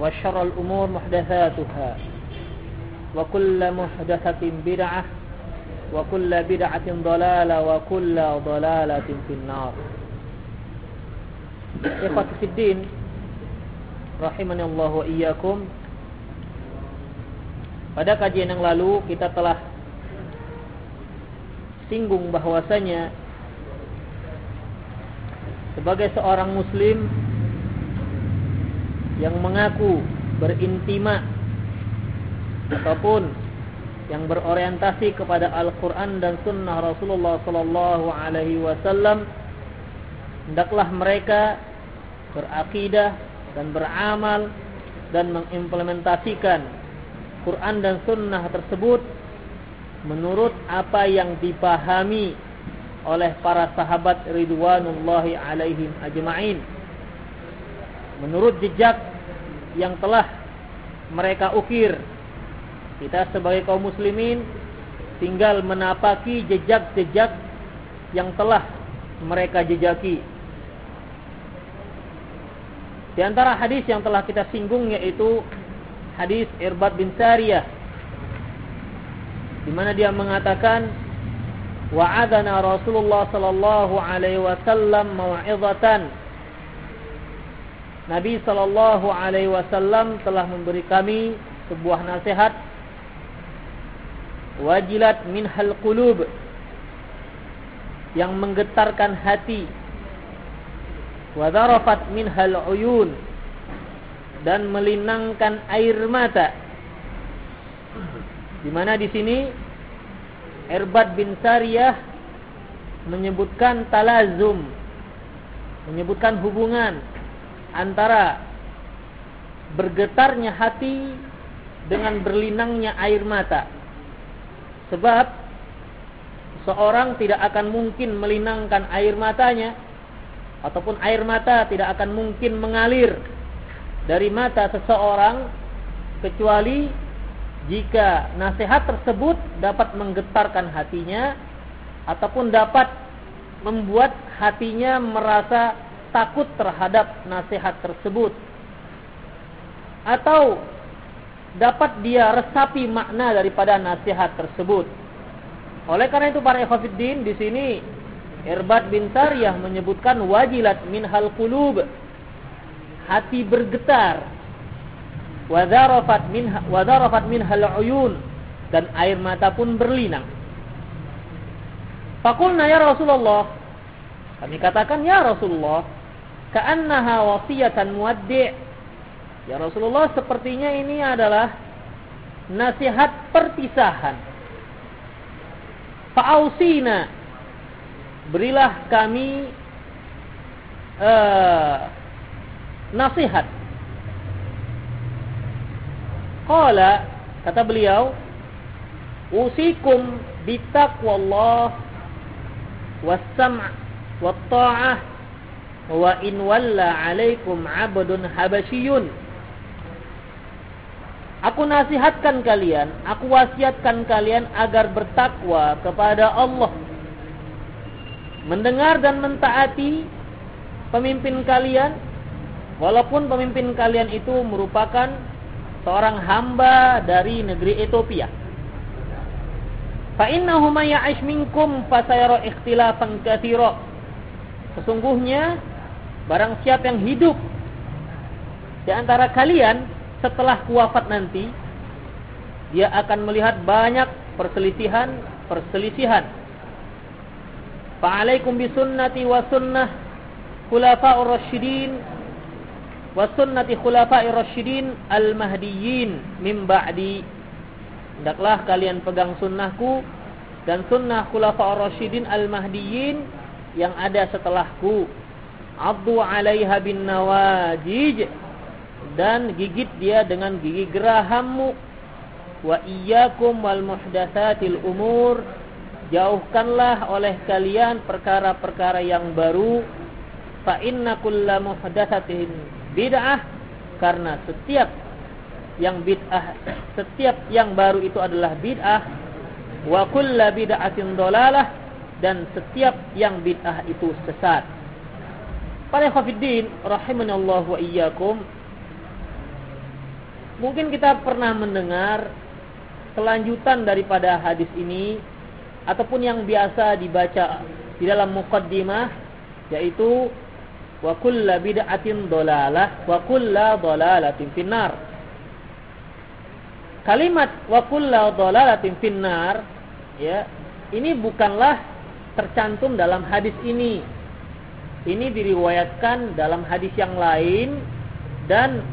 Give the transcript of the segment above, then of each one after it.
وشر الأمور محدثاتها وكل محدثة بدعة وكل بدعة ضلالة وكل ضلالة في النار إخوة في الدين رحمني الله وإياكم Pada kajian yang lalu kita telah singgung bahwasanya sebagai seorang muslim yang mengaku berintima ataupun yang berorientasi kepada Al-Quran dan Sunnah Rasulullah Sallallahu Alaihi Wasallam hendaklah mereka berakidah dan beramal dan mengimplementasikan Quran dan Sunnah tersebut menurut apa yang dipahami oleh para sahabat ridwanullahi alaihim ajma'in. Menurut jejak yang telah mereka ukir. Kita sebagai kaum muslimin tinggal menapaki jejak-jejak yang telah mereka jejaki. Di antara hadis yang telah kita singgung yaitu hadis Irbad bin Sariyah di mana dia mengatakan wa'adana Rasulullah sallallahu alaihi wasallam mau'izatan Nabi sallallahu alaihi wasallam telah memberi kami sebuah nasihat. Wajilat minhal qulub. Yang menggetarkan hati. Wa dharafat minhal uyun. Dan melinangkan air mata. Di mana di sini? Erbad bin Sariyah menyebutkan talazum, menyebutkan hubungan antara bergetarnya hati dengan berlinangnya air mata. Sebab seorang tidak akan mungkin melinangkan air matanya ataupun air mata tidak akan mungkin mengalir dari mata seseorang kecuali jika nasihat tersebut dapat menggetarkan hatinya ataupun dapat membuat hatinya merasa takut terhadap nasihat tersebut. Atau dapat dia resapi makna daripada nasihat tersebut. Oleh karena itu para ikhwatiddin di sini Irbad bin Sariyah menyebutkan wajilat minhal qulub. Hati bergetar. Wadarafat minha wadarafat minhal uyun. Dan air mata pun berlinang. Fakulna ya Rasulullah. Kami katakan ya Rasulullah ka'annaha wasiyatan muaddi' ya Rasulullah sepertinya ini adalah nasihat perpisahan fa'ausina berilah kami uh, nasihat. Qala kata beliau, "Usikum bitaqwallah was-sam' wa in walla 'alaikum 'abdun habasyiyun." Aku nasihatkan kalian, aku wasiatkan kalian agar bertakwa kepada Allah. Mendengar dan mentaati pemimpin kalian Walaupun pemimpin kalian itu merupakan seorang hamba dari negeri Ethiopia. Fa innahu may ya'ish minkum fasayara ikhtilafan katsira. Sesungguhnya barang siapa yang hidup di antara kalian setelah kuafat nanti dia akan melihat banyak perselisihan perselisihan. Fa'alaikum bisunnati wa sunnah khulafa'ur rasyidin wa sunnati khulafa'ir rasyidin al-mahdiyyin min ba'di. Hendaklah kalian pegang sunnahku dan sunnah khulafa'ur rasyidin al-mahdiyyin yang ada setelahku abdu 'alaiha bin nawajij. Dan gigit dia dengan gigi gerahammu. Wa iyyakum wal muhdatsatil umur. Jauhkanlah oleh kalian perkara-perkara yang baru. Fa inna kulla muhdatsatin bid'ah. Karena setiap yang bid'ah setiap yang baru itu adalah bid'ah. Wa kulla bid'atin dolalah. Dan setiap yang bid'ah itu sesat. Para khafiddin rahimanallahu wa iyyakum Mungkin kita pernah mendengar kelanjutan daripada hadis ini ataupun yang biasa dibaca di dalam muqaddimah yaitu wa kullu bid'atin dolalah wa kullu dolalatin finnar. Kalimat wa kullu dolalatin finnar ya, ini bukanlah tercantum dalam hadis ini. Ini diriwayatkan dalam hadis yang lain dan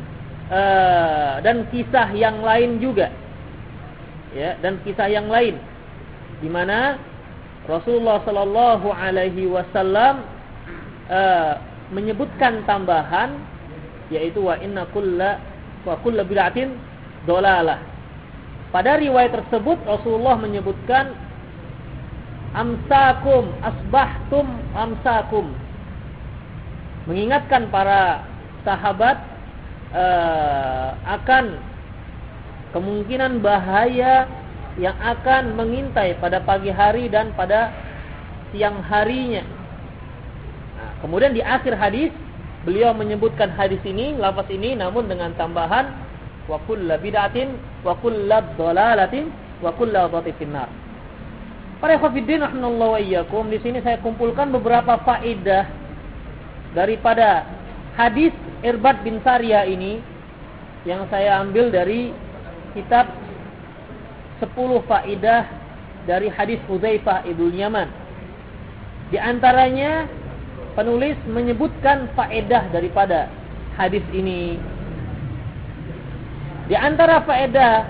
uh, dan kisah yang lain juga. Ya, dan kisah yang lain di mana Rasulullah sallallahu alaihi wasallam uh, menyebutkan tambahan yaitu wa inna kulla wa kulla bid'atin dolalah. Pada riwayat tersebut Rasulullah menyebutkan amsakum asbahtum amsakum mengingatkan para sahabat uh, akan kemungkinan bahaya yang akan mengintai pada pagi hari dan pada siang harinya. Nah, kemudian di akhir hadis beliau menyebutkan hadis ini, lafaz ini namun dengan tambahan wa kullu bid'atin wa kullu dhalalatin wa kullu. Para khafidin rahimallahu wa iyyakum, di sini saya kumpulkan beberapa faedah daripada hadis Irbad bin Sariyah ini yang saya ambil dari kitab 10 faidah dari hadis Hudzaifah ibnu Yaman. Di antaranya penulis menyebutkan faedah daripada hadis ini. Di antara faedah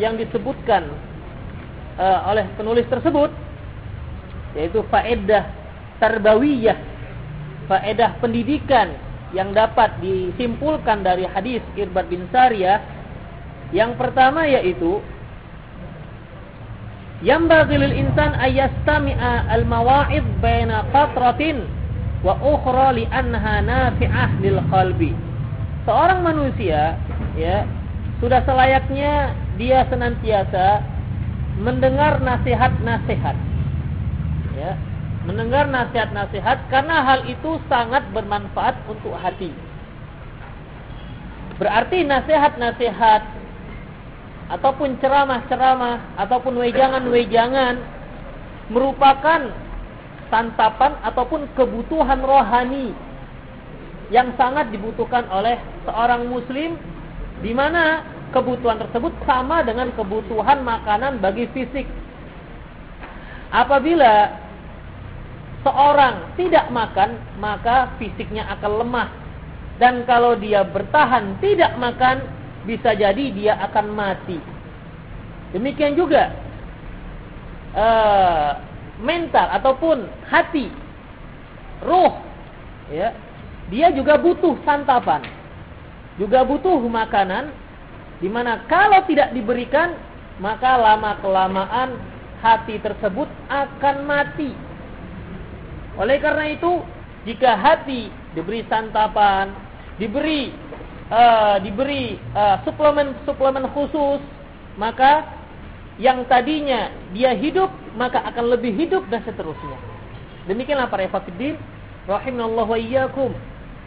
yang disebutkan uh, oleh penulis tersebut yaitu faedah tarbawiyah, faedah pendidikan yang dapat disimpulkan dari hadis Irbad bin Sariyah yang pertama yaitu yang bagilil insan ayastami'a al-mawa'id baina qatratin wa ukhra li anha nafi'ah lil qalbi. Seorang manusia ya sudah selayaknya dia senantiasa mendengar nasihat-nasihat. Mendengar nasihat-nasihat karena hal itu sangat bermanfaat untuk hati. Berarti nasihat-nasihat ataupun ceramah-ceramah ataupun wejangan-wejangan merupakan santapan ataupun kebutuhan rohani yang sangat dibutuhkan oleh seorang muslim di mana kebutuhan tersebut sama dengan kebutuhan makanan bagi fisik. Apabila seorang tidak makan, maka fisiknya akan lemah. Dan kalau dia bertahan tidak makan, bisa jadi dia akan mati. Demikian juga uh, mental ataupun hati, roh, ya, dia juga butuh santapan, juga butuh makanan. Di mana kalau tidak diberikan, maka lama kelamaan hati tersebut akan mati oleh karena itu, jika hati diberi santapan, diberi uh, diberi suplemen-suplemen uh, khusus, maka yang tadinya dia hidup maka akan lebih hidup dan seterusnya. Demikianlah para ikhwatiddin rahimallahu wa iyyakum.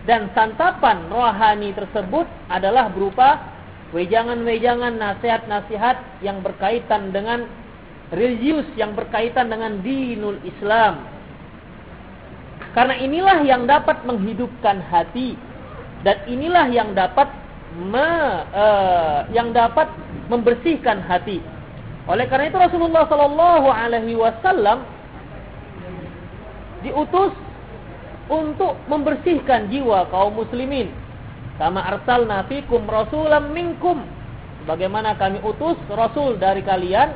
Dan santapan rohani tersebut adalah berupa wejangan-wejangan nasihat-nasihat yang berkaitan dengan religius yang berkaitan dengan dinul Islam karena inilah yang dapat menghidupkan hati dan inilah yang dapat me, uh, yang dapat membersihkan hati. Oleh karena itu Rasulullah Sallallahu Alaihi Wasallam diutus untuk membersihkan jiwa kaum muslimin. Kama arsalna fikum rasulam minkum. Bagaimana kami utus rasul dari kalian?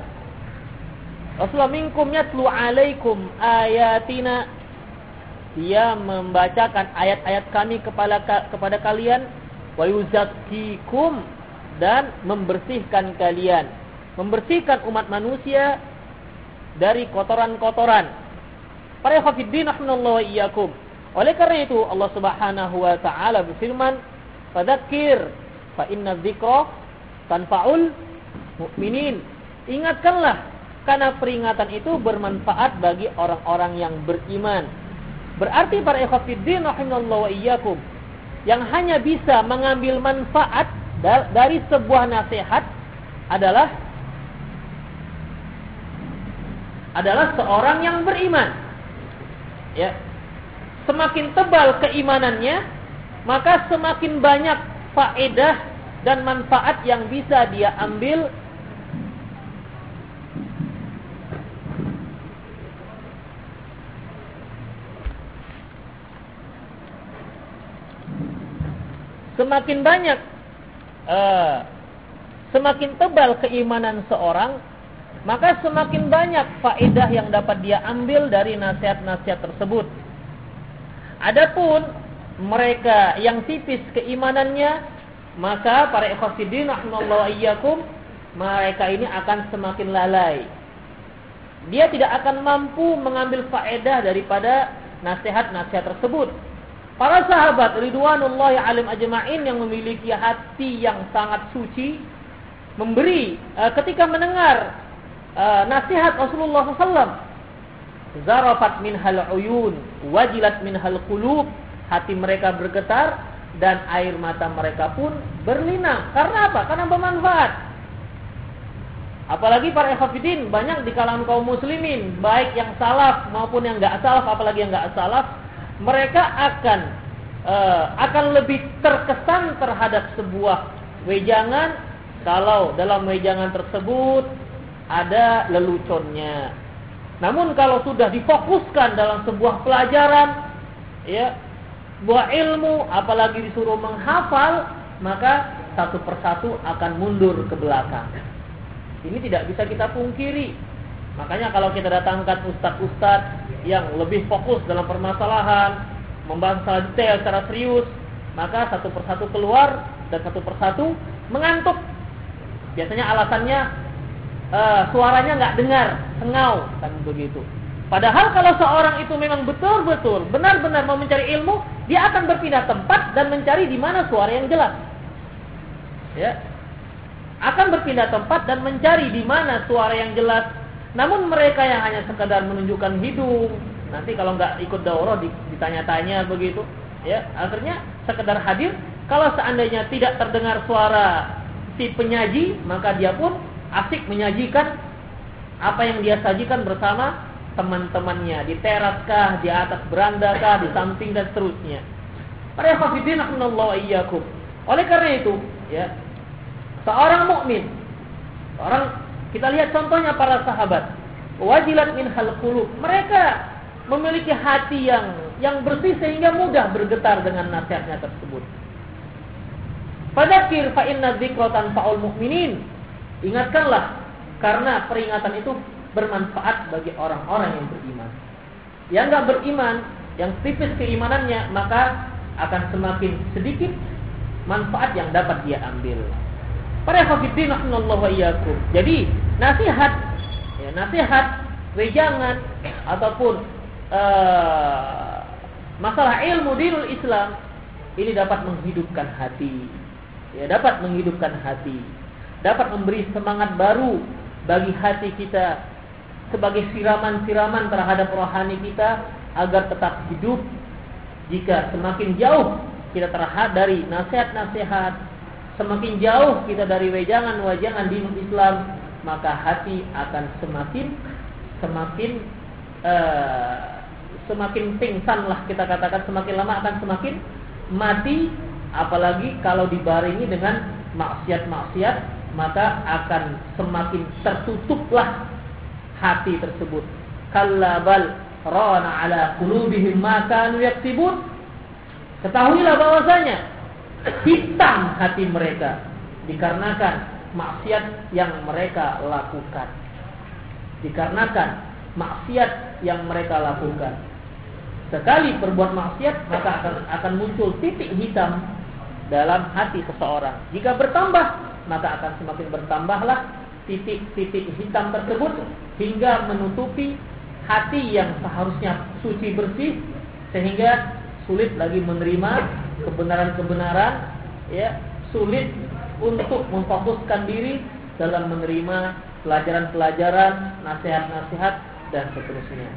Rasulullah minkum yatlu alaikum ayatina. Dia membacakan ayat-ayat kami kepada kepada kalian wa yuzakkikum dan membersihkan kalian membersihkan umat manusia dari kotoran-kotoran. Para hafidin rahmanallahu wa iyyakum. Oleh karena itu Allah Subhanahu wa taala berfirman, "Fadzakir fa inna dzikra tanfa'ul mu'minin." Ingatkanlah karena peringatan itu bermanfaat bagi orang-orang yang beriman. Berarti para ikhwatiddin rahimallahu wa iyyakum yang hanya bisa mengambil manfaat dari sebuah nasihat adalah adalah seorang yang beriman. Ya. Semakin tebal keimanannya, maka semakin banyak faedah dan manfaat yang bisa dia ambil semakin banyak uh, semakin tebal keimanan seorang maka semakin banyak faedah yang dapat dia ambil dari nasihat-nasihat tersebut. Adapun mereka yang tipis keimanannya, maka para ikhwatiddin rahimallahu iyyakum, mereka ini akan semakin lalai. Dia tidak akan mampu mengambil faedah daripada nasihat-nasihat tersebut. Para sahabat ridwanullahi alim ajma'in yang memiliki hati yang sangat suci memberi eh, ketika mendengar uh, nasihat Rasulullah SAW. Zarafat min hal uyun, wajilat min hal qulub. Hati mereka bergetar dan air mata mereka pun berlinang. Karena apa? Karena bermanfaat. Apalagi para ikhwatiddin banyak di kalangan kaum muslimin, baik yang salaf maupun yang enggak salaf, apalagi yang enggak salaf, mereka akan uh, akan lebih terkesan terhadap sebuah wejangan kalau dalam wejangan tersebut ada leluconnya. Namun kalau sudah difokuskan dalam sebuah pelajaran, ya, buah ilmu, apalagi disuruh menghafal, maka satu persatu akan mundur ke belakang. Ini tidak bisa kita pungkiri. Makanya kalau kita datangkan ustadz-ustadz yang lebih fokus dalam permasalahan, membahas detail secara serius, maka satu persatu keluar dan satu persatu mengantuk. Biasanya alasannya uh, suaranya nggak dengar, sengau kan begitu. Padahal kalau seorang itu memang betul-betul benar-benar mau mencari ilmu, dia akan berpindah tempat dan mencari di mana suara yang jelas. Ya. Akan berpindah tempat dan mencari di mana suara yang jelas. Namun mereka yang hanya sekadar menunjukkan hidung, nanti kalau nggak ikut daurah ditanya-tanya begitu, ya akhirnya sekedar hadir. Kalau seandainya tidak terdengar suara si penyaji, maka dia pun asik menyajikan apa yang dia sajikan bersama teman-temannya di teras kah, di atas beranda kah, di samping dan seterusnya. Para hafidin wa iyyakum. Oleh karena itu, ya, seorang mukmin, orang kita lihat contohnya para sahabat, wajilat min hal qulub. Mereka memiliki hati yang yang bersih sehingga mudah bergetar dengan nasihatnya tersebut. Fadakir fa inna dzikra tanfa'ul mu'minin. Ingatkanlah karena peringatan itu bermanfaat bagi orang-orang yang beriman. Yang nggak beriman, yang tipis keimanannya, maka akan semakin sedikit manfaat yang dapat dia ambil. Para hafidin wa iyyakum. Jadi, nasihat ya, nasihat, wejangan ataupun uh, masalah ilmu dinul Islam ini dapat menghidupkan hati. Ya, dapat menghidupkan hati dapat memberi semangat baru bagi hati kita sebagai siraman-siraman terhadap rohani kita agar tetap hidup jika semakin jauh kita terhad dari nasihat-nasihat semakin jauh kita dari wejangan-wejangan di Islam maka hati akan semakin semakin uh, semakin pingsan lah kita katakan semakin lama akan semakin mati apalagi kalau dibarengi dengan maksiat-maksiat maka akan semakin tertutuplah hati tersebut. Kallabal rana ala qulubihim ma kanu yaktibun. Ketahuilah bahwasanya hitam hati mereka dikarenakan maksiat yang mereka lakukan. Dikarenakan maksiat yang mereka lakukan. Sekali berbuat maksiat maka akan akan muncul titik hitam dalam hati seseorang. Jika bertambah maka akan semakin bertambahlah titik-titik hitam tersebut hingga menutupi hati yang seharusnya suci bersih sehingga sulit lagi menerima kebenaran-kebenaran ya sulit untuk memfokuskan diri dalam menerima pelajaran-pelajaran nasihat-nasihat dan seterusnya.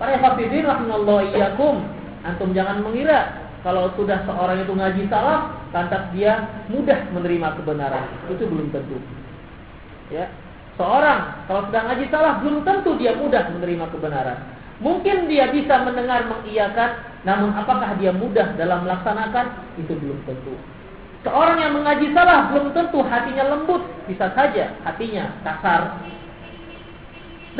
Para hafidin rahimallahu iyyakum antum jangan mengira kalau sudah seorang itu ngaji salah lantas dia mudah menerima kebenaran. Itu belum tentu. Ya seorang kalau sudah ngaji salah belum tentu dia mudah menerima kebenaran. Mungkin dia bisa mendengar mengiyakan namun apakah dia mudah dalam melaksanakan itu belum tentu seorang yang mengaji salah belum tentu hatinya lembut bisa saja hatinya kasar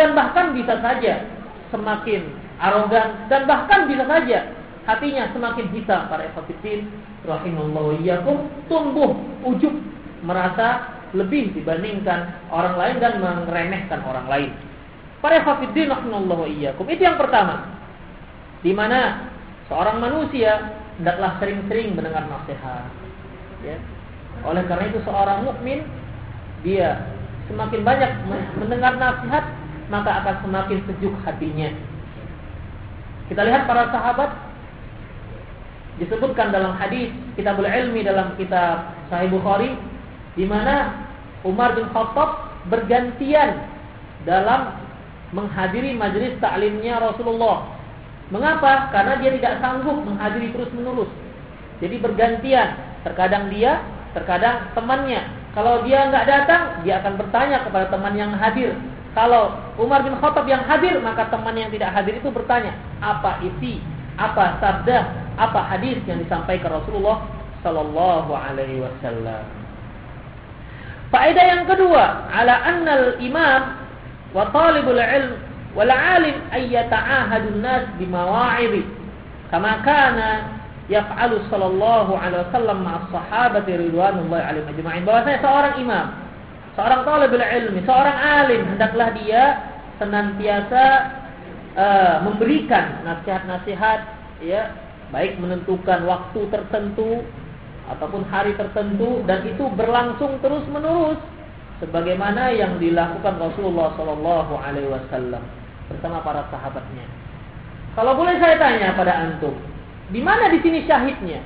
dan bahkan bisa saja semakin arogan dan bahkan bisa saja hatinya semakin hitam para ikhwatiddin rahimallahu iyyakum tumbuh ujub merasa lebih dibandingkan orang lain dan meremehkan orang lain. Para ikhwatiddin rahimallahu iyyakum. Itu yang pertama. Di mana seorang manusia hendaklah sering-sering mendengar nasihat. Ya. Oleh karena itu seorang mukmin dia semakin banyak mendengar nasihat maka akan semakin sejuk hatinya. Kita lihat para sahabat disebutkan dalam hadis kitabul ilmi dalam kitab Sahih Bukhari di mana Umar bin Khattab bergantian dalam menghadiri majelis taklimnya Rasulullah. Mengapa? Karena dia tidak sanggup menghadiri terus-menerus. Jadi bergantian, terkadang dia, terkadang temannya. Kalau dia nggak datang, dia akan bertanya kepada teman yang hadir. Kalau Umar bin Khattab yang hadir, maka teman yang tidak hadir itu bertanya, apa isi, apa sabda, apa hadis yang disampaikan Rasulullah Sallallahu Alaihi Wasallam. Faedah yang kedua, ala annal imam wa talibul ilm wal alim ay yata'ahadun nas bimawa'idhi kama kana yaf'alu sallallahu alaihi wasallam ma'as sahabati ridwanullahi alaihim ajma'in. Bahwasanya seorang imam seorang talibul ilmi seorang alim hendaklah dia senantiasa uh, memberikan nasihat-nasihat ya baik menentukan waktu tertentu ataupun hari tertentu dan itu berlangsung terus menerus sebagaimana yang dilakukan Rasulullah Shallallahu Alaihi Wasallam bersama para sahabatnya. Kalau boleh saya tanya pada antum, di mana di sini syahidnya?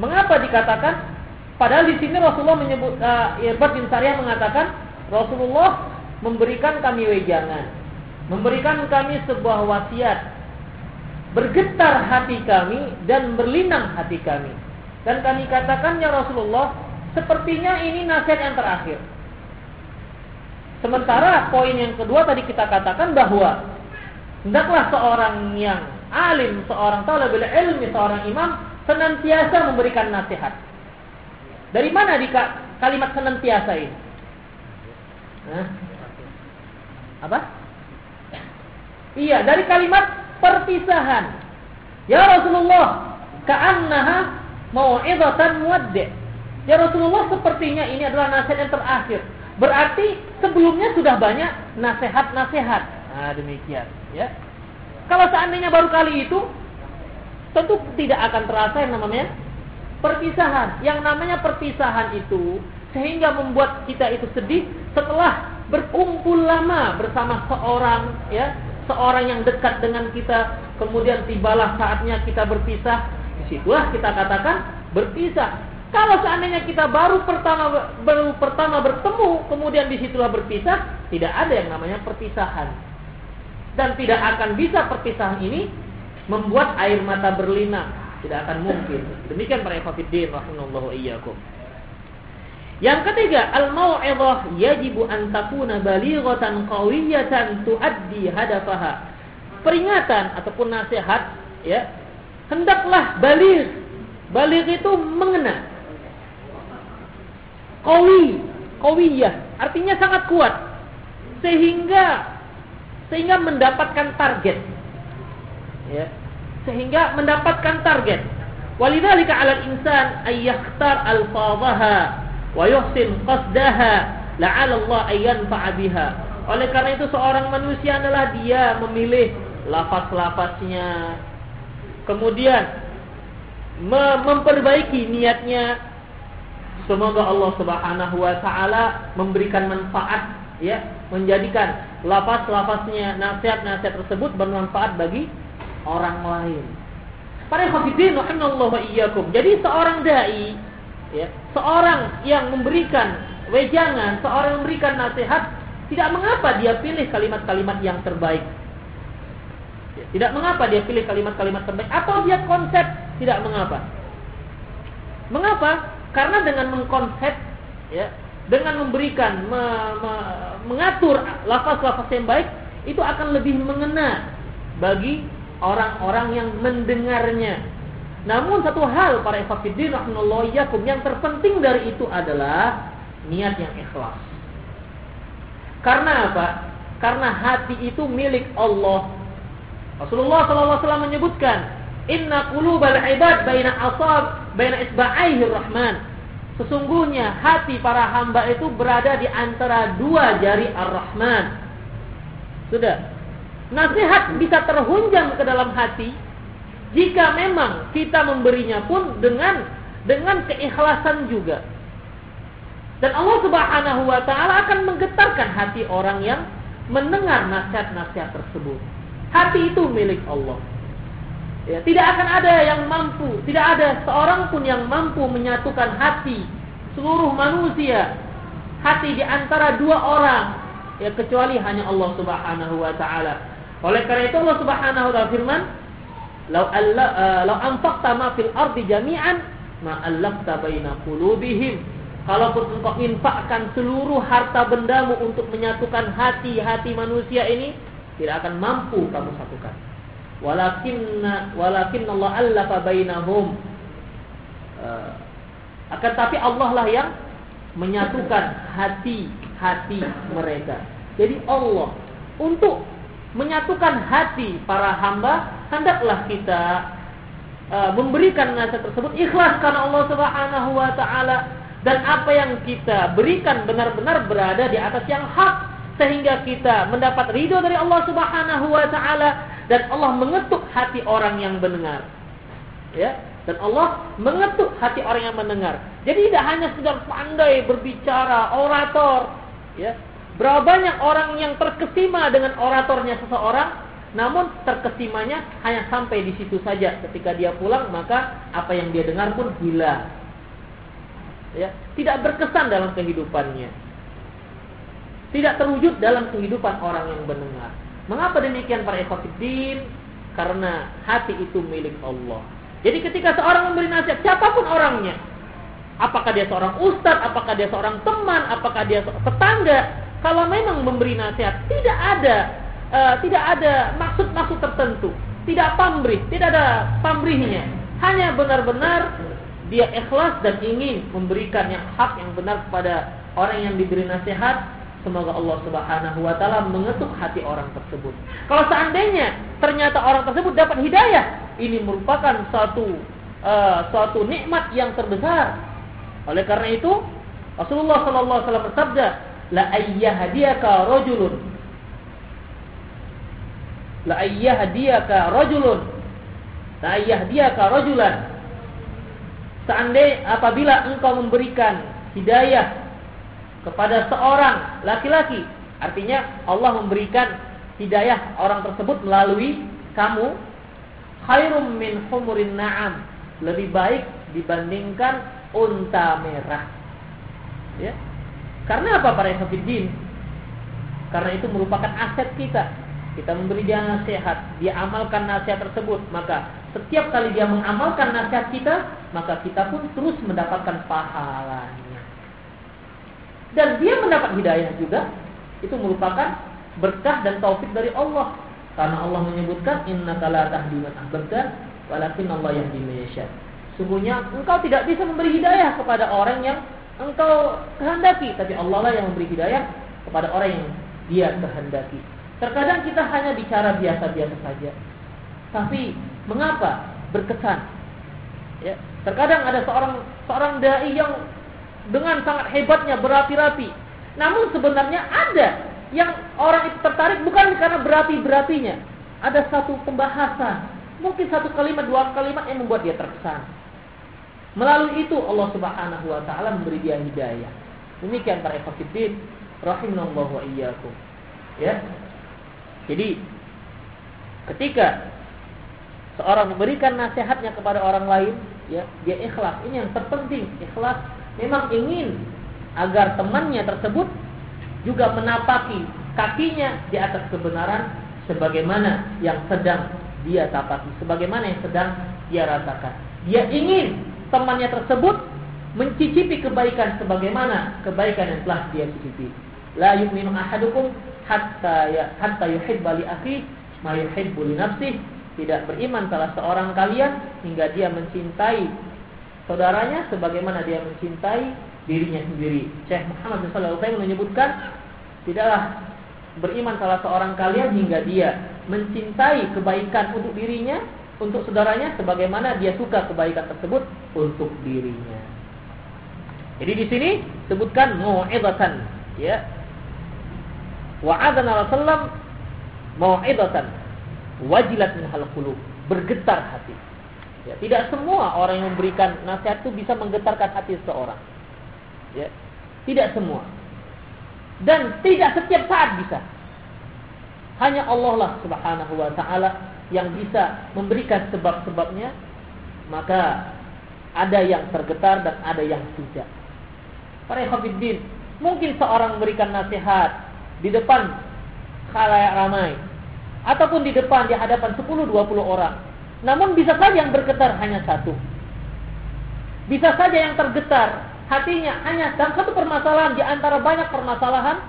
Mengapa dikatakan? Padahal di sini Rasulullah menyebut uh, bin Sariyah mengatakan Rasulullah memberikan kami wejangan, memberikan kami sebuah wasiat, bergetar hati kami dan berlinang hati kami. Dan kami katakan ya Rasulullah, sepertinya ini nasihat yang terakhir. Sementara poin yang kedua tadi kita katakan bahwa hendaklah seorang yang alim, seorang talibul ilmi, seorang imam senantiasa memberikan nasihat. Dari mana di kalimat senantiasa ini? Hah? Apa? Iya, dari kalimat perpisahan. Ya Rasulullah, ka'annaha mau'izatan muwaddi'. Ya Rasulullah sepertinya ini adalah nasihat yang terakhir. Berarti sebelumnya sudah banyak nasihat-nasihat. Nah, demikian, ya. Kalau seandainya baru kali itu tentu tidak akan terasa yang namanya perpisahan. Yang namanya perpisahan itu sehingga membuat kita itu sedih setelah berkumpul lama bersama seorang ya, seorang yang dekat dengan kita, kemudian tibalah saatnya kita berpisah, Di situlah kita katakan berpisah. Kalau seandainya kita baru pertama baru pertama bertemu, kemudian di situlah berpisah, tidak ada yang namanya perpisahan. Dan tidak akan bisa perpisahan ini membuat air mata berlinang. Tidak akan mungkin. Demikian para ikhwatiddin rahimallahu iyyakum. Yang ketiga, al-mau'izah yajibu an takuna balighatan qawiyatan tuaddi hadafaha. Peringatan ataupun nasihat ya hendaklah balik. Balik itu mengena, qawi, qawiyah, artinya sangat kuat. Sehingga sehingga mendapatkan target. Ya. Sehingga mendapatkan target. Walidzalika 'alal insan ay yakhtar alfadhaha wa yuhsin qasdaha la'alla Allah ayyanfa'a biha. Oleh karena itu seorang manusia adalah dia memilih lafaz-lafaznya. Kemudian memperbaiki niatnya. Semoga Allah Subhanahu wa taala memberikan manfaat ya, menjadikan lafaz-lafaznya, nasihat-nasihat tersebut bermanfaat bagi orang lain. Para khafidin rahimallahu wa iyyakum. Jadi seorang dai ya, seorang yang memberikan wejangan, seorang yang memberikan nasihat, tidak mengapa dia pilih kalimat-kalimat yang terbaik. Ya, tidak mengapa dia pilih kalimat-kalimat terbaik atau dia konsep, tidak mengapa. Mengapa? Karena dengan mengkonsep ya, dengan memberikan me, me, mengatur lafaz-lafaz yang baik itu akan lebih mengena bagi orang-orang yang mendengarnya. Namun satu hal para ikhwatiddin rahimallahu yang terpenting dari itu adalah niat yang ikhlas. Karena apa? Karena hati itu milik Allah. Rasulullah SAW menyebutkan, Inna qulubal ibad baina asab baina isba'aihi rahman. Sesungguhnya hati para hamba itu berada di antara dua jari ar-Rahman. Sudah. Nasihat bisa terhunjam ke dalam hati jika memang kita memberinya pun dengan dengan keikhlasan juga. Dan Allah Subhanahu wa taala akan menggetarkan hati orang yang mendengar nasihat-nasihat tersebut. Hati itu milik Allah. Ya, tidak akan ada yang mampu, tidak ada seorang pun yang mampu menyatukan hati seluruh manusia, hati di antara dua orang, ya kecuali hanya Allah Subhanahu wa taala. Oleh karena itu Allah Subhanahu wa taala firman, "Lau alla uh, lau anfaqta ma fil ardi jami'an ma allafta baina qulubihim." Kalaupun engkau infakkan seluruh harta bendamu untuk menyatukan hati-hati manusia ini, tidak akan mampu kamu satukan walakinna walakin Allah allafa bainahum. Uh, akan tapi Allah lah yang menyatukan hati-hati mereka. Jadi Allah untuk menyatukan hati para hamba hendaklah kita uh, memberikan nasihat tersebut ikhlas karena Allah Subhanahu wa taala. Dan apa yang kita berikan benar-benar berada di atas yang hak sehingga kita mendapat ridho dari Allah Subhanahu wa taala dan Allah mengetuk hati orang yang mendengar. Ya, dan Allah mengetuk hati orang yang mendengar. Jadi tidak hanya sekedar pandai berbicara, orator, ya. Berapa banyak orang yang terkesima dengan oratornya seseorang, namun terkesimanya hanya sampai di situ saja. Ketika dia pulang, maka apa yang dia dengar pun hilang. Ya, tidak berkesan dalam kehidupannya. Tidak terwujud dalam kehidupan orang yang mendengar. Mengapa demikian para ikhwatiddin? Karena hati itu milik Allah. Jadi ketika seorang memberi nasihat, siapa pun orangnya, apakah dia seorang ustadz, apakah dia seorang teman, apakah dia tetangga, kalau memang memberi nasihat, tidak ada uh, tidak ada maksud-maksud tertentu, tidak pamrih, tidak ada pamrihnya, hanya benar-benar dia ikhlas dan ingin memberikan yang hak yang benar kepada orang yang diberi nasihat Semoga Allah Subhanahu wa taala mengetuk hati orang tersebut. Kalau seandainya ternyata orang tersebut dapat hidayah, ini merupakan suatu uh, suatu nikmat yang terbesar. Oleh karena itu, Rasulullah sallallahu alaihi wasallam bersabda, "La ayyahdiyaka rajulun" La ayyahdiyaka rajulun La ayyahdiyaka rajulan Seandainya apabila engkau memberikan hidayah kepada seorang laki-laki. Artinya Allah memberikan hidayah orang tersebut melalui kamu khairum min humurin na'am. Lebih baik dibandingkan unta merah. Ya. Karena apa para hafidin? Karena itu merupakan aset kita. Kita memberi dia nasihat, dia amalkan nasihat tersebut, maka setiap kali dia mengamalkan nasihat kita, maka kita pun terus mendapatkan pahalanya dan dia mendapat hidayah juga itu merupakan berkah dan taufik dari Allah karena Allah menyebutkan innaka la tahdi man ahbabta walakin Allah yahdi man yasha. Sungguhnya engkau tidak bisa memberi hidayah kepada orang yang engkau kehendaki, tapi Allah lah yang memberi hidayah kepada orang yang dia kehendaki. Terkadang kita hanya bicara biasa-biasa saja. Tapi mengapa berkesan? Ya, terkadang ada seorang seorang dai yang dengan sangat hebatnya berapi-rapi. Namun sebenarnya ada yang orang itu tertarik bukan karena berapi-berapinya. Ada satu pembahasan, mungkin satu kalimat, dua kalimat yang membuat dia terkesan. Melalui itu Allah Subhanahu wa taala memberi dia hidayah. Demikian para ikhwatiddin rahimallahu wa iyyakum. Ya. Jadi ketika seorang memberikan nasihatnya kepada orang lain, ya, dia ikhlas. Ini yang terpenting, ikhlas memang ingin agar temannya tersebut juga menapaki kakinya di atas kebenaran sebagaimana yang sedang dia tapaki, sebagaimana yang sedang dia rasakan. Dia ingin temannya tersebut mencicipi kebaikan sebagaimana kebaikan yang telah dia cicipi. La yu'minu ahadukum hatta ya hatta yuhibba li akhi ma yuhibbu li nafsihi. Tidak beriman salah seorang kalian hingga dia mencintai saudaranya sebagaimana dia mencintai dirinya sendiri. Syekh Muhammad bin Shalih Al menyebutkan tidaklah beriman salah seorang kalian hingga dia mencintai kebaikan untuk dirinya, untuk saudaranya sebagaimana dia suka kebaikan tersebut untuk dirinya. Jadi di sini sebutkan mau'izatan, ya. Wa'adana Rasulullah mau'izatan wajilat min hal qulub, bergetar hati. Ya, tidak semua orang yang memberikan nasihat itu bisa menggetarkan hati seseorang. Ya, tidak semua. Dan tidak setiap saat bisa. Hanya Allah lah Subhanahu wa taala yang bisa memberikan sebab-sebabnya. Maka ada yang tergetar dan ada yang tidak. Para ikhwatiddin, mungkin seorang memberikan nasihat di depan khalayak ramai ataupun di depan di hadapan 10 20 orang. Namun bisa saja yang bergetar hanya satu. Bisa saja yang tergetar hatinya hanya dalam satu permasalahan di antara banyak permasalahan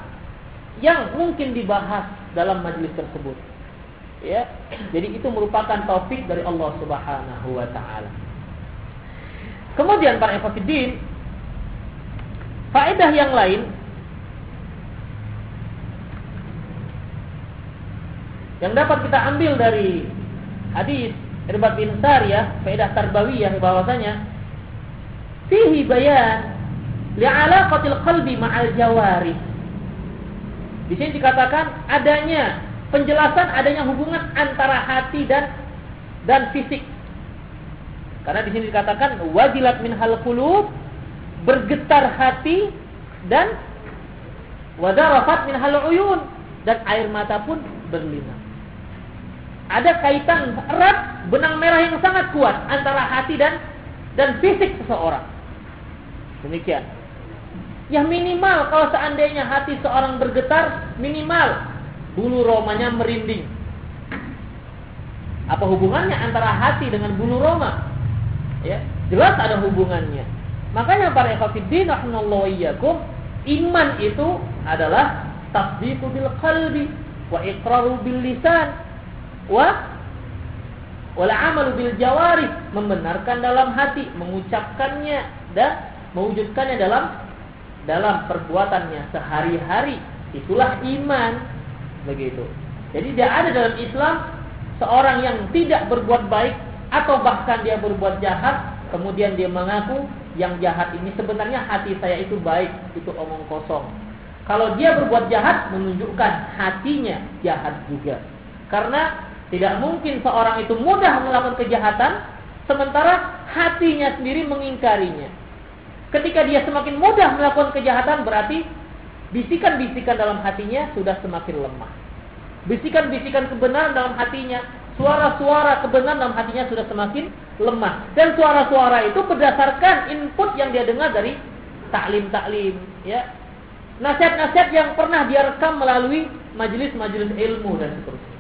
yang mungkin dibahas dalam majelis tersebut. Ya. Jadi itu merupakan taufik dari Allah Subhanahu wa taala. Kemudian para ikhwatiddin faedah yang lain Yang dapat kita ambil dari hadis Irbad bin Sariyah, faedah tarbawiyah bahwasanya fihi bayan li'alaqatil qalbi ma'al jawari. Di sini dikatakan adanya penjelasan adanya hubungan antara hati dan dan fisik. Karena di sini dikatakan wajilat min hal qulub bergetar hati dan wadarafat min hal uyun dan air mata pun berlinang ada kaitan erat benang merah yang sangat kuat antara hati dan dan fisik seseorang. Demikian. Ya minimal kalau seandainya hati seorang bergetar, minimal bulu romanya merinding. Apa hubungannya antara hati dengan bulu roma? Ya, jelas ada hubungannya. Makanya para ikhwatiddin rahimallahu iyyakum, iman itu adalah tasdiqu bil qalbi wa iqraru bil lisan wa? Wala amalu bil jawari membenarkan dalam hati. Mengucapkannya. Dan mewujudkannya dalam dalam perbuatannya. Sehari-hari. Itulah iman. Begitu. Jadi tidak ada dalam Islam. Seorang yang tidak berbuat baik. Atau bahkan dia berbuat jahat. Kemudian dia mengaku yang jahat ini sebenarnya hati saya itu baik. Itu omong kosong. Kalau dia berbuat jahat menunjukkan hatinya jahat juga. Karena tidak mungkin seorang itu mudah melakukan kejahatan sementara hatinya sendiri mengingkarinya. Ketika dia semakin mudah melakukan kejahatan berarti bisikan-bisikan dalam hatinya sudah semakin lemah. Bisikan-bisikan kebenaran dalam hatinya, suara-suara kebenaran dalam hatinya sudah semakin lemah. Dan suara-suara itu berdasarkan input yang dia dengar dari taklim-taklim, ya. Nasihat-nasihat yang pernah dia rekam melalui majelis-majelis ilmu dan seterusnya.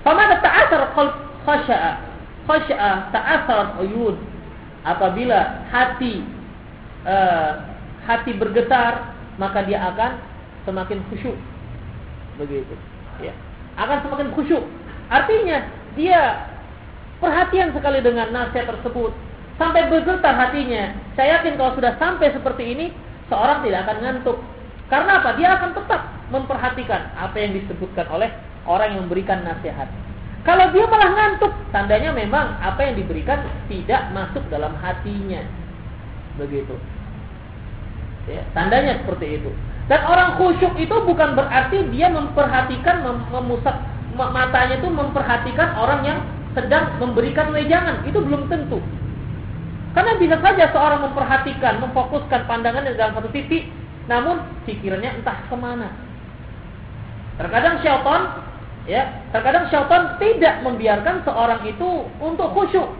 Famada ta'asar qalb khasya'a. Khasya'a uyun. Apabila hati uh, hati bergetar, maka dia akan semakin khusyuk. Begitu. Ya. Akan semakin khusyuk. Artinya dia perhatian sekali dengan nasihat tersebut. sampai bergetar hatinya. Saya yakin kalau sudah sampai seperti ini, seorang tidak akan ngantuk. Karena apa? Dia akan tetap memperhatikan apa yang disebutkan oleh orang yang memberikan nasihat. Kalau dia malah ngantuk, tandanya memang apa yang diberikan tidak masuk dalam hatinya. Begitu. Ya, tandanya seperti itu. Dan orang khusyuk itu bukan berarti dia memperhatikan, mem memusat matanya itu memperhatikan orang yang sedang memberikan wejangan. Itu belum tentu. Karena bisa saja seorang memperhatikan, memfokuskan pandangannya dalam satu titik, namun pikirannya entah ke mana. Terkadang syaitan, ya, terkadang syaitan tidak membiarkan seorang itu untuk khusyuk,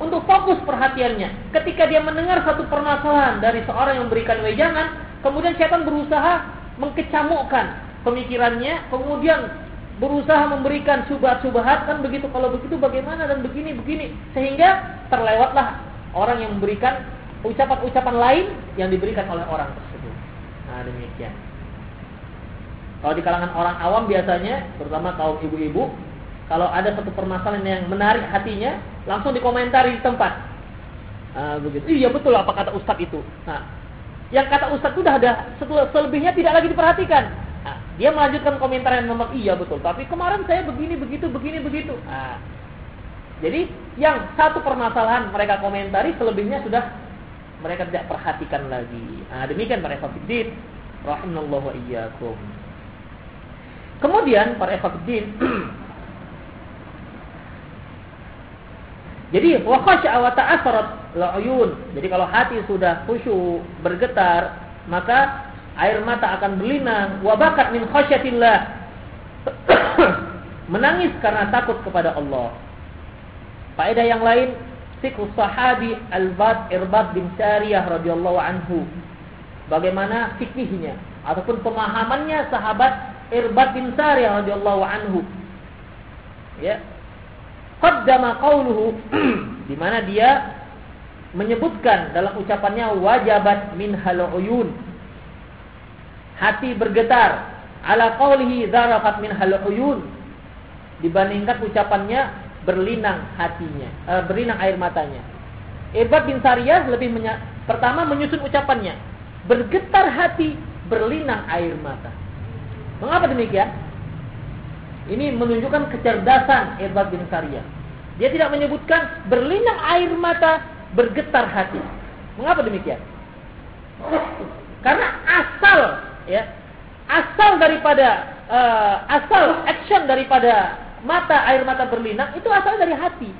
untuk fokus perhatiannya. Ketika dia mendengar satu permasalahan dari seorang yang memberikan wejangan, kemudian syaitan berusaha mengkecamukkan pemikirannya, kemudian berusaha memberikan subhat-subhat kan begitu kalau begitu bagaimana dan begini begini sehingga terlewatlah orang yang memberikan ucapan-ucapan lain yang diberikan oleh orang tersebut. Nah, demikian. Kalau di kalangan orang awam biasanya, terutama kaum ibu-ibu, kalau ada satu permasalahan yang menarik hatinya, langsung dikomentari di tempat. Nah, begitu. Iya betul apa kata ustadz itu. Nah, yang kata ustadz itu sudah ada, selebihnya tidak lagi diperhatikan. Nah, dia melanjutkan komentar yang memang iya betul. Tapi kemarin saya begini begitu begini begitu. Nah, jadi yang satu permasalahan mereka komentari selebihnya sudah mereka tidak perhatikan lagi. Nah, demikian para ikhwatiddin rahimallahu wa iyyakum. Kemudian para ikhwatiddin Jadi wa khasya'a wa ta'asarat la'uyun. Jadi kalau hati sudah khusyuk, bergetar, maka air mata akan berlinang wa bakat min khasyatillah. Menangis karena takut kepada Allah. Faedah yang lain, fikih sahabi Al-Bad Irbad bin Sariyah radhiyallahu anhu. Bagaimana fikihnya ataupun pemahamannya sahabat Irbad bin Sariyah radhiyallahu anhu. Ya. Qaddama qawluhu di mana dia menyebutkan dalam ucapannya wajabat min hal uyun. Hati bergetar ala qawlihi zarafat min hal uyun dibandingkan ucapannya berlinang hatinya, uh, berlinang air matanya. Irbad bin Sariyah lebih pertama menyusun ucapannya, bergetar hati, berlinang air mata. Mengapa demikian? Ini menunjukkan kecerdasan Irbad bin Sariyah. Dia tidak menyebutkan berlinang air mata, bergetar hati. Mengapa demikian? Karena asal ya, asal daripada uh, asal action daripada mata air mata berlinang itu asal dari hati.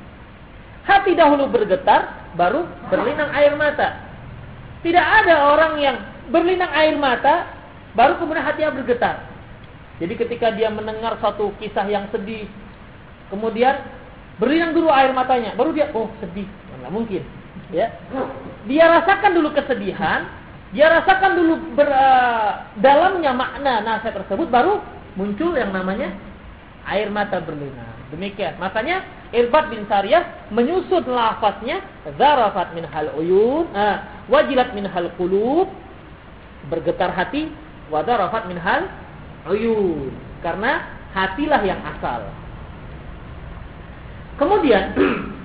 Hati dahulu bergetar, baru berlinang air mata. Tidak ada orang yang berlinang air mata, baru kemudian hatinya bergetar. Jadi ketika dia mendengar satu kisah yang sedih, kemudian berlinang dulu air matanya, baru dia oh sedih, nggak mungkin, ya. Dia rasakan dulu kesedihan, dia rasakan dulu ber, uh, dalamnya makna nasihat tersebut, baru muncul yang namanya air mata berlinang. Demikian. Makanya Irbad bin Sariyah menyusun lafaznya zarafat min hal uyun, uh, wajilat min hal qulub, bergetar hati, wa zarafat min hal uyun. Karena hatilah yang asal. Kemudian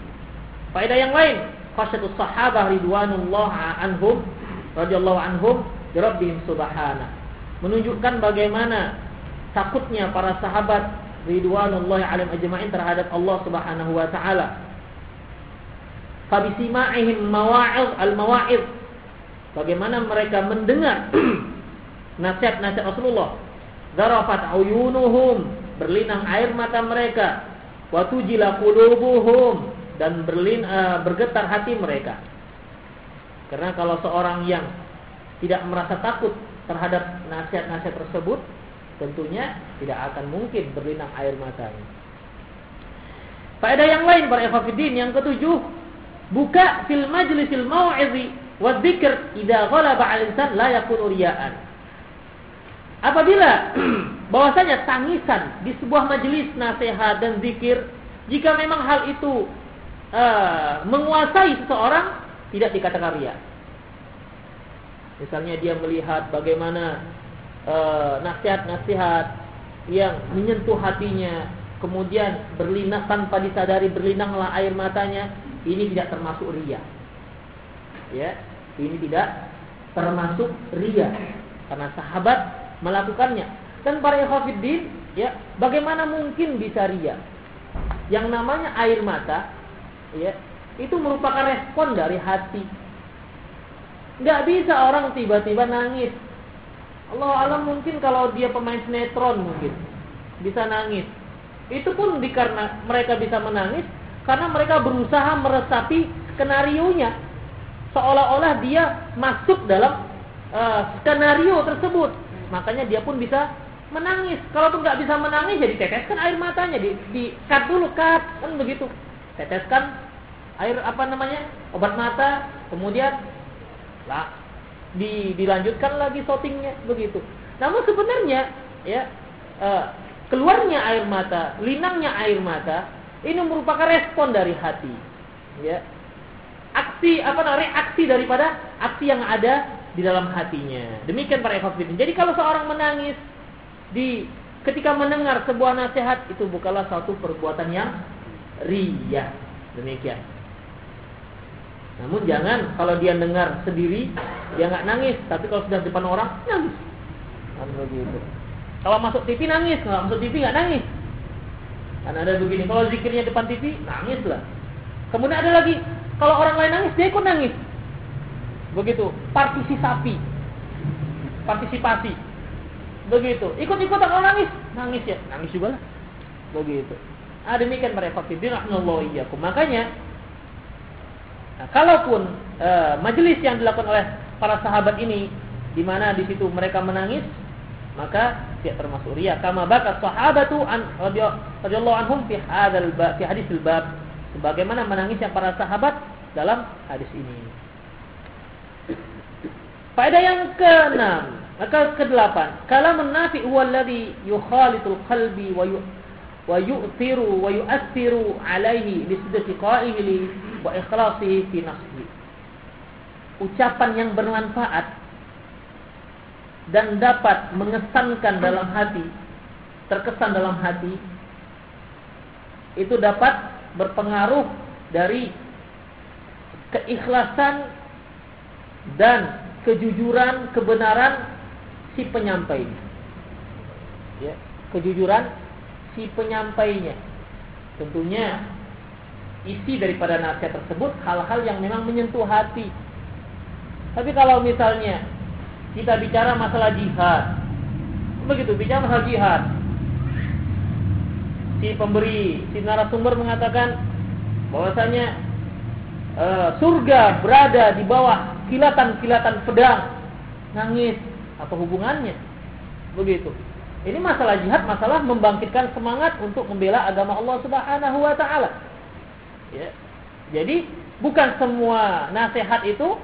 faedah yang lain, khasyatus sahabah ridwanullah anhum radhiyallahu anhum bi rabbihim subhana. Menunjukkan bagaimana takutnya para sahabat ridwanullahi alim ajma'in terhadap Allah Subhanahu wa taala. Fabisima'ihim mawa'id al-mawa'id. Bagaimana mereka mendengar nasihat-nasihat Rasulullah. Zarafat uyunuhum, berlinang air mata mereka. Wa tujila qulubuhum dan berlin uh, bergetar hati mereka. Karena kalau seorang yang tidak merasa takut terhadap nasihat-nasihat tersebut, tentunya tidak akan mungkin berlinang air matanya. Faedah yang lain para ikhwatiddin yang ketujuh, buka fil majlisil mau'izi wa dzikr idza ghalaba 'ala insan la yakunu riya'an. Apabila bahwasanya tangisan di sebuah majelis nasihat dan zikir jika memang hal itu uh, menguasai seseorang tidak dikatakan riya. Misalnya dia melihat bagaimana Eh, nasihat-nasihat yang menyentuh hatinya, kemudian berlinang tanpa disadari berlinanglah air matanya, ini tidak termasuk ria. ya ini tidak termasuk ria karena sahabat melakukannya. Dan para ikhwatiddin ya bagaimana mungkin bisa ria? Yang namanya air mata ya itu merupakan respon dari hati. Nggak bisa orang tiba-tiba nangis. Allah alam mungkin kalau dia pemain sinetron mungkin bisa nangis. Itu pun karena mereka bisa menangis karena mereka berusaha meresapi skenario nya seolah-olah dia masuk dalam uh, skenario tersebut. Makanya dia pun bisa menangis. Kalau tuh nggak bisa menangis, jadi teteskan air matanya, di, di cut dulu cut kan begitu. Teteskan air apa namanya obat mata, kemudian lah di, dilanjutkan lagi shootingnya begitu. Namun sebenarnya ya uh, keluarnya air mata, linangnya air mata ini merupakan respon dari hati. Ya, aksi apa namanya reaksi daripada aksi yang ada di dalam hatinya. Demikian para ikhwatiddin. Jadi kalau seorang menangis di ketika mendengar sebuah nasihat itu bukanlah suatu perbuatan yang ria. Demikian. Namun jangan kalau dia dengar sendiri dia nggak nangis, tapi kalau sudah depan orang nangis. Kan begitu. Kalau masuk TV nangis, kalau masuk TV nggak nangis. Kan ada begini, kalau zikirnya depan TV nangis lah. Kemudian ada lagi kalau orang lain nangis, dia ikut nangis. Begitu. Partisipasi. Partisipasi. Begitu. Ikut-ikutan orang nangis, nangis ya. Nangis juga lah. Begitu. Ah, demikian para fakidin iyyakum. Makanya nah, kalaupun uh, majelis yang dilakukan oleh para sahabat ini di mana di situ mereka menangis, maka tidak termasuk ria. Kama bakat sahabatu an radhiyallahu anhum fi hadzal fi haditsil bab sebagaimana menangisnya para sahabat dalam hadis ini. Faedah yang keenam, maka kedelapan, kalam nafi huwa alladhi yukhalitul qalbi wa yu wa yu'thiru wa yu'athiru alaihi li sidqi wa ikhlasihi fi nafsihi. Ucapan yang bermanfaat dan dapat mengesankan dalam hati, terkesan dalam hati, itu dapat berpengaruh dari keikhlasan dan kejujuran kebenaran si penyampainya. Ya, kejujuran si penyampainya. Tentunya isi daripada nasihat tersebut hal-hal yang memang menyentuh hati. Tapi kalau misalnya kita bicara masalah jihad, begitu bicara masalah jihad, si pemberi, si narasumber mengatakan bahwasanya e, surga berada di bawah kilatan-kilatan pedang. Nangis apa hubungannya? Begitu. Ini masalah jihad, masalah membangkitkan semangat untuk membela agama Allah Subhanahu wa taala. Ya. Jadi bukan semua nasihat itu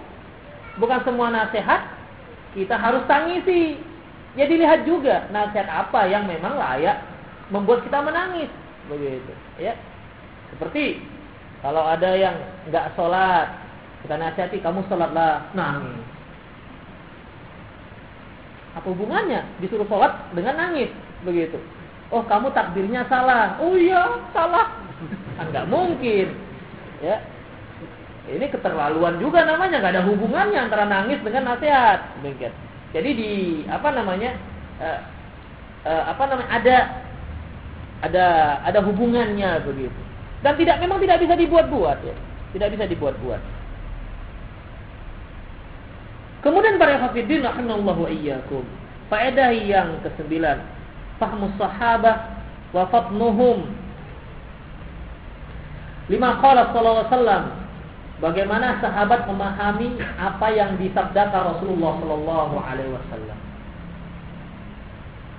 bukan semua nasihat kita harus tangisi. Jadi lihat juga nasihat apa yang memang layak membuat kita menangis begitu ya seperti kalau ada yang nggak sholat kita nasihati kamu sholatlah. Nangis apa hubungannya? Disuruh sholat dengan nangis. Begitu. Oh kamu takdirnya salah. Oh iya salah. Kan nggak mungkin. Ya. Ini keterlaluan juga namanya. Nggak ada hubungannya antara nangis dengan nasihat. Demikian. Jadi di apa namanya uh, uh, apa namanya ada ada ada hubungannya begitu. Dan tidak memang tidak bisa dibuat-buat ya. Tidak bisa dibuat-buat. Kemudian para hafidin rahimallahu iyyakum. Faedah yang kesembilan, fahmu sahabah wa fatnuhum. Lima qala sallallahu alaihi wasallam bagaimana sahabat memahami apa yang disabdakan Rasulullah sallallahu alaihi wasallam.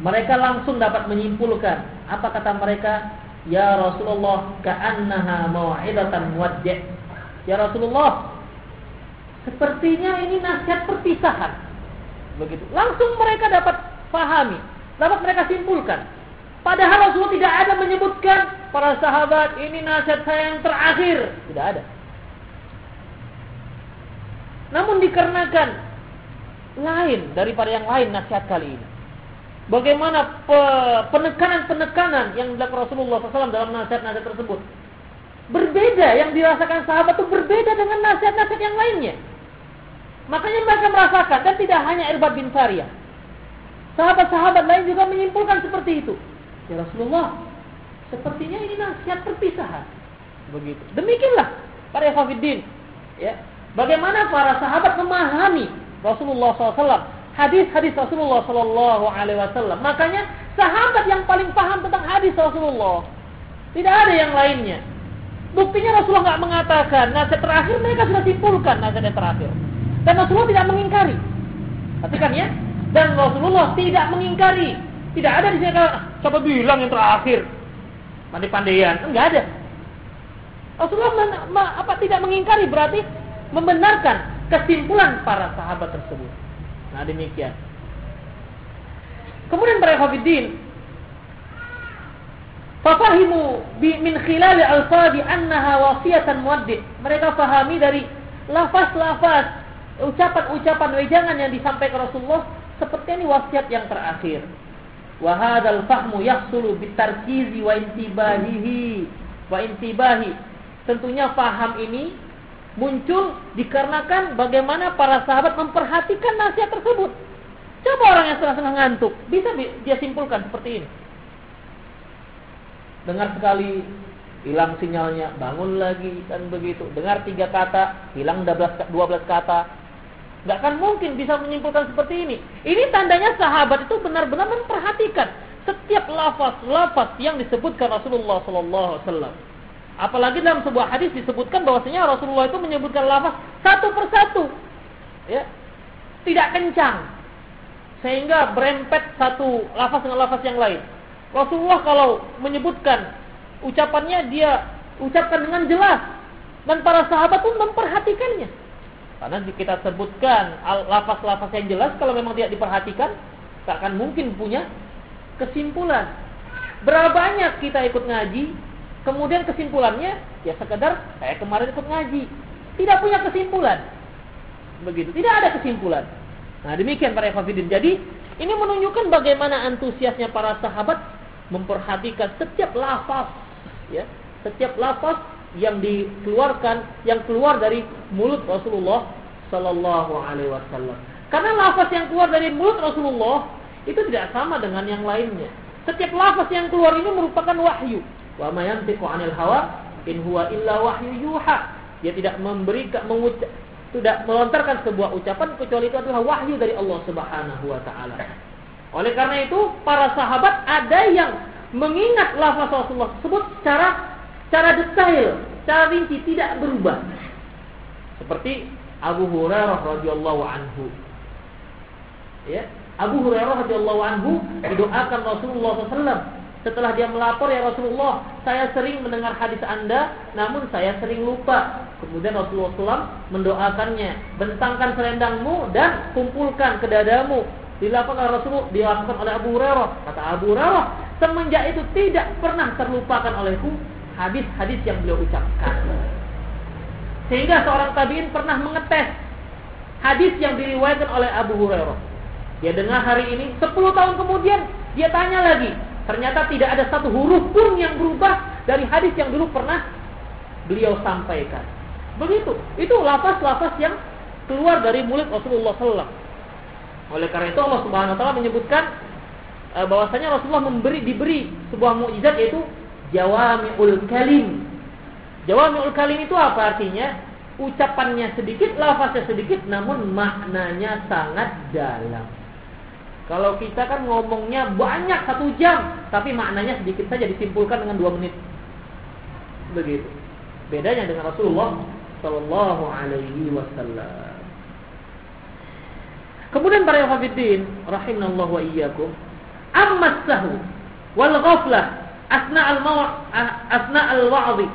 Mereka langsung dapat menyimpulkan apa kata mereka? Ya Rasulullah, ka'annaha mau'idatan muwaddi'. Ya Rasulullah, sepertinya ini nasihat perpisahan. Begitu. Langsung mereka dapat pahami, dapat mereka simpulkan. Padahal Rasulullah tidak ada menyebutkan para sahabat ini nasihat saya yang terakhir, tidak ada. Namun dikarenakan lain daripada yang lain nasihat kali ini. Bagaimana penekanan-penekanan yang dilakukan Rasulullah SAW dalam nasihat-nasihat tersebut. Berbeda yang dirasakan sahabat itu berbeda dengan nasihat-nasihat yang lainnya. Makanya mereka merasakan dan tidak hanya Irbad bin Sariyah. Sahabat-sahabat lain juga menyimpulkan seperti itu. Ya Rasulullah, sepertinya ini nasihat perpisahan. Begitu. Demikianlah para Ikhwafiddin. Ya. Bagaimana para sahabat memahami Rasulullah SAW, hadis-hadis Rasulullah Sallallahu Alaihi Wasallam. Makanya sahabat yang paling paham tentang hadis Rasulullah. Tidak ada yang lainnya. Buktinya Rasulullah nggak mengatakan nasihat terakhir mereka sudah simpulkan nasihat yang terakhir. Dan Rasulullah tidak mengingkari. Perhatikan ya. Dan Rasulullah tidak mengingkari. Tidak ada di sini ah, siapa bilang yang terakhir. Pandai-pandaian. Enggak ada. Rasulullah men, apa tidak mengingkari berarti membenarkan kesimpulan para sahabat tersebut. Nah demikian. Kemudian para hafidin Fafahimu min khilal al-fadi annaha wasiyatan muaddid. Mereka fahami dari lafaz-lafaz ucapan-ucapan wejangan yang disampaikan Rasulullah seperti ini wasiat yang terakhir. Wa hadzal fahmu yahsulu bitarkizi wa intibahihi wa intibahi. Tentunya faham ini muncul dikarenakan bagaimana para sahabat memperhatikan nasihat tersebut. Coba orang yang setengah-setengah ngantuk, bisa dia simpulkan seperti ini. Dengar sekali hilang sinyalnya, bangun lagi dan begitu. Dengar tiga kata, hilang 12 kata, Nggak akan mungkin bisa menyimpulkan seperti ini. Ini tandanya sahabat itu benar-benar memperhatikan setiap lafaz-lafaz yang disebutkan Rasulullah Sallallahu Alaihi Wasallam. Apalagi dalam sebuah hadis disebutkan bahwasanya Rasulullah itu menyebutkan lafaz satu persatu, ya, tidak kencang, sehingga berempet satu lafaz dengan lafaz yang lain. Rasulullah kalau menyebutkan ucapannya dia ucapkan dengan jelas dan para sahabat pun memperhatikannya. Karena kita sebutkan lafaz-lafaz yang jelas kalau memang tidak diperhatikan, tak akan mungkin punya kesimpulan. Berapa banyak kita ikut ngaji, kemudian kesimpulannya ya sekedar saya kemarin ikut ngaji, tidak punya kesimpulan. Begitu, tidak ada kesimpulan. Nah, demikian para ikhwatiddin. Jadi, ini menunjukkan bagaimana antusiasnya para sahabat memperhatikan setiap lafaz ya, setiap lafaz yang dikeluarkan yang keluar dari mulut Rasulullah Sallallahu Alaihi Wasallam. Karena lafaz yang keluar dari mulut Rasulullah itu tidak sama dengan yang lainnya. Setiap lafaz yang keluar ini merupakan wahyu. Wa ma yantiqu 'anil hawa in huwa illa wahyu yuha. Dia tidak memberikan mengucap tidak melontarkan sebuah ucapan kecuali itu adalah wahyu dari Allah Subhanahu wa taala. Oleh karena itu, para sahabat ada yang mengingat lafaz Rasulullah tersebut secara Cara detail, cara rinci tidak berubah. Seperti Abu Hurairah radhiyallahu anhu. Ya, Abu Hurairah radhiyallahu anhu didoakan Rasulullah SAW setelah dia melapor ya Rasulullah, saya sering mendengar hadis Anda, namun saya sering lupa. Kemudian Rasulullah SAW mendoakannya, bentangkan selendangmu dan kumpulkan ke dadamu. Dilakukan oleh Rasulullah, dilakukan oleh Abu Hurairah. Kata Abu Hurairah, semenjak itu tidak pernah terlupakan olehku hadis-hadis yang beliau ucapkan. Sehingga seorang tabiin pernah mengetes hadis yang diriwayatkan oleh Abu Hurairah. Dia dengar hari ini, 10 tahun kemudian dia tanya lagi. Ternyata tidak ada satu huruf pun yang berubah dari hadis yang dulu pernah beliau sampaikan. Begitu. Itu lafaz-lafaz yang keluar dari mulut Rasulullah SAW. Oleh karena itu Allah Subhanahu Wa Taala menyebutkan eh, bahwasanya Rasulullah memberi diberi sebuah mukjizat yaitu jawami'ul kalim. Jawami'ul kalim itu apa artinya? Ucapannya sedikit, lafaznya sedikit, namun maknanya sangat dalam. Kalau kita kan ngomongnya banyak satu jam, tapi maknanya sedikit saja disimpulkan dengan dua menit. Begitu. Bedanya dengan Rasulullah Sallallahu Alaihi Wasallam. Kemudian para hafidin, rahimahullah wa iyyakum, amma sahu wal ghaflah asna al asna al wa'dhi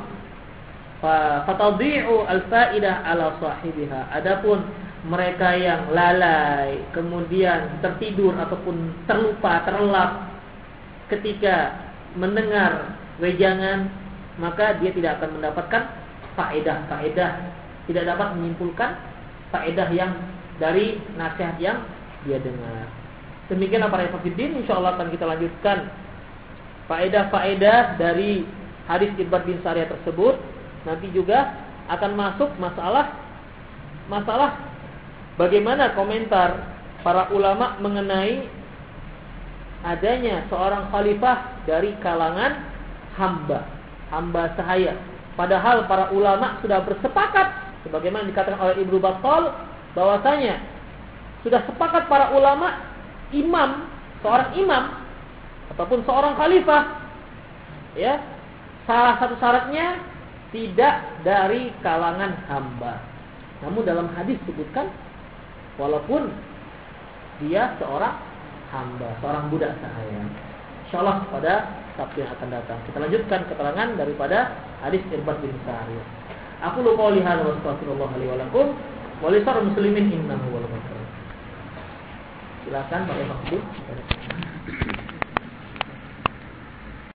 fatadhi'u al fa'idah ala sahibiha. Adapun mereka yang lalai kemudian tertidur ataupun terlupa terlelap ketika mendengar wejangan maka dia tidak akan mendapatkan faedah-faedah tidak dapat menyimpulkan faedah yang dari nasihat yang dia dengar. Demikianlah para hafidin insyaallah akan kita lanjutkan faedah-faedah dari hadis Ibad bin Sariyah tersebut. Nanti juga akan masuk masalah masalah bagaimana komentar para ulama mengenai adanya seorang khalifah dari kalangan hamba, hamba sahaya. Padahal para ulama sudah bersepakat sebagaimana dikatakan oleh Ibnu Battal bahwasanya sudah sepakat para ulama imam, seorang imam ataupun seorang khalifah ya, salah satu syaratnya tidak dari kalangan hamba. Namun dalam hadis disebutkan walaupun dia seorang hamba, seorang budak sahaya. Insyaallah pada Sabtu yang akan datang. Kita lanjutkan keterangan daripada hadis Irbad bin Sari. Aku lupa lihat wa astagfirullah alaihi wa lakum wa muslimin innahu wal Silakan Pak Fakhdin.